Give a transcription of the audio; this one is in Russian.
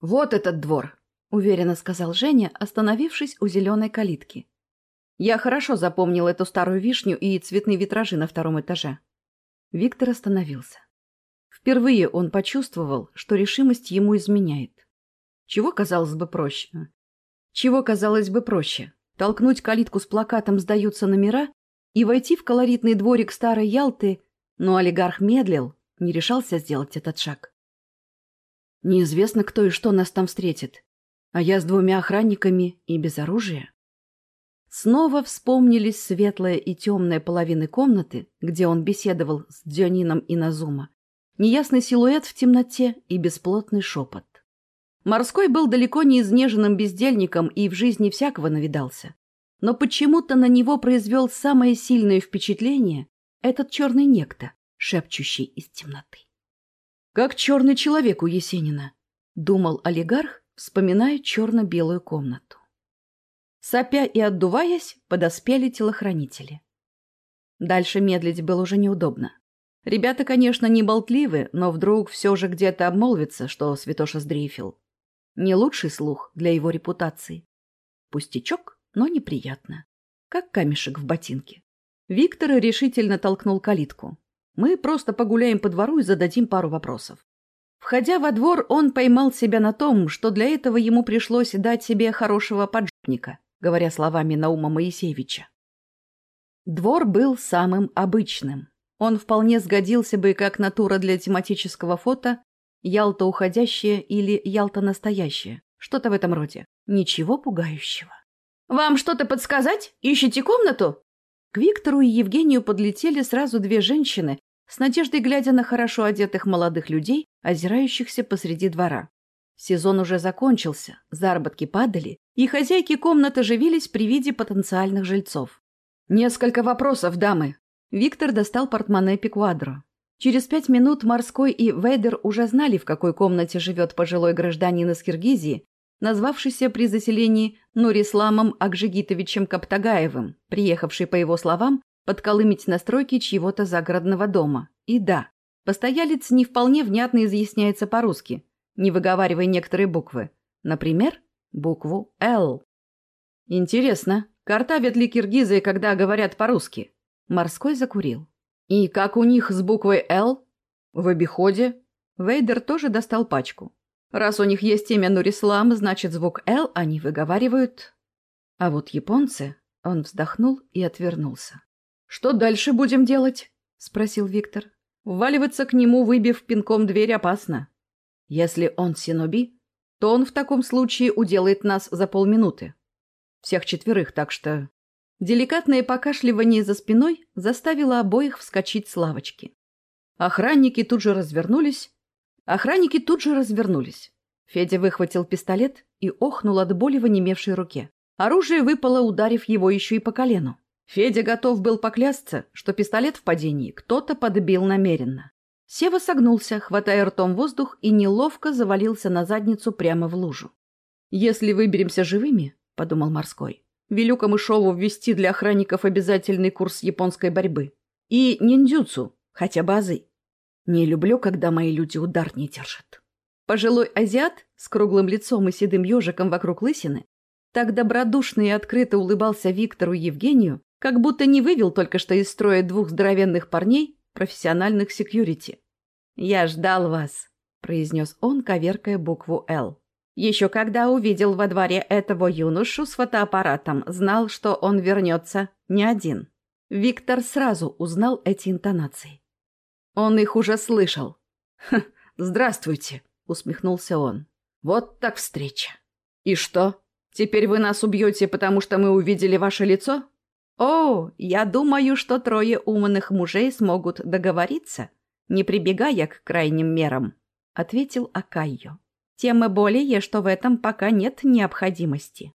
«Вот этот двор», — уверенно сказал Женя, остановившись у зеленой калитки. Я хорошо запомнил эту старую вишню и цветные витражи на втором этаже. Виктор остановился. Впервые он почувствовал, что решимость ему изменяет. Чего казалось бы проще? Чего казалось бы проще? Толкнуть калитку с плакатом «Сдаются номера» и войти в колоритный дворик старой Ялты, но олигарх медлил, не решался сделать этот шаг. Неизвестно, кто и что нас там встретит. А я с двумя охранниками и без оружия. Снова вспомнились светлая и темная половины комнаты, где он беседовал с Дионином и Назума, неясный силуэт в темноте и бесплотный шепот. Морской был далеко не изнеженным бездельником и в жизни всякого навидался. Но почему-то на него произвел самое сильное впечатление этот черный некто, шепчущий из темноты. «Как черный человек у Есенина», — думал олигарх, вспоминая черно-белую комнату. Сопя и отдуваясь, подоспели телохранители. Дальше медлить было уже неудобно. Ребята, конечно, не болтливы, но вдруг все же где-то обмолвится, что святоша сдрейфил. Не лучший слух для его репутации. Пустячок, но неприятно. Как камешек в ботинке. Виктор решительно толкнул калитку. Мы просто погуляем по двору и зададим пару вопросов. Входя во двор, он поймал себя на том, что для этого ему пришлось дать себе хорошего поджопника говоря словами Наума Моисеевича. Двор был самым обычным. Он вполне сгодился бы как натура для тематического фото «Ялта уходящая» или «Ялта настоящая». Что-то в этом роде. Ничего пугающего. «Вам что-то подсказать? Ищете комнату?» К Виктору и Евгению подлетели сразу две женщины, с надеждой глядя на хорошо одетых молодых людей, озирающихся посреди двора. Сезон уже закончился, заработки падали, и хозяйки комнат оживились при виде потенциальных жильцов. «Несколько вопросов, дамы!» Виктор достал портмоне Пиквадро. Через пять минут Морской и Вейдер уже знали, в какой комнате живет пожилой гражданин из Киргизии, назвавшийся при заселении Нурисламом Акжигитовичем Каптагаевым, приехавший, по его словам, подколымить настройки чьего-то загородного дома. И да, постоялец не вполне внятно изъясняется по-русски, не выговаривая некоторые буквы. Например, букву «Л». Интересно, картавят ли киргизы, когда говорят по-русски? Морской закурил. И как у них с буквой «Л»? В обиходе? Вейдер тоже достал пачку. Раз у них есть имя Нурислам, значит, звук «Л» они выговаривают. А вот японцы... Он вздохнул и отвернулся. «Что дальше будем делать?» — спросил Виктор. «Вваливаться к нему, выбив пинком дверь, опасно. Если он синоби, то он в таком случае уделает нас за полминуты. Всех четверых, так что... Деликатное покашливание за спиной заставило обоих вскочить с лавочки. Охранники тут же развернулись. Охранники тут же развернулись. Федя выхватил пистолет и охнул от боли в онемевшей руке. Оружие выпало, ударив его еще и по колену. Федя готов был поклясться, что пистолет в падении кто-то подбил намеренно. Сева согнулся, хватая ртом воздух, и неловко завалился на задницу прямо в лужу. «Если выберемся живыми», — подумал Морской, — «велю Камышову ввести для охранников обязательный курс японской борьбы. И ниндзюцу, хотя бы азы. Не люблю, когда мои люди удар не держат». Пожилой азиат с круглым лицом и седым ежиком вокруг лысины так добродушно и открыто улыбался Виктору Евгению, как будто не вывел только что из строя двух здоровенных парней, профессиональных секьюрити. «Я ждал вас», — произнес он, коверкая букву «Л». Еще когда увидел во дворе этого юношу с фотоаппаратом, знал, что он вернется не один. Виктор сразу узнал эти интонации. Он их уже слышал. «Здравствуйте», — усмехнулся он. «Вот так встреча. И что, теперь вы нас убьете, потому что мы увидели ваше лицо?» «О, я думаю, что трое умных мужей смогут договориться», не прибегая к крайним мерам», — ответил Акайо. «Тем и более, что в этом пока нет необходимости».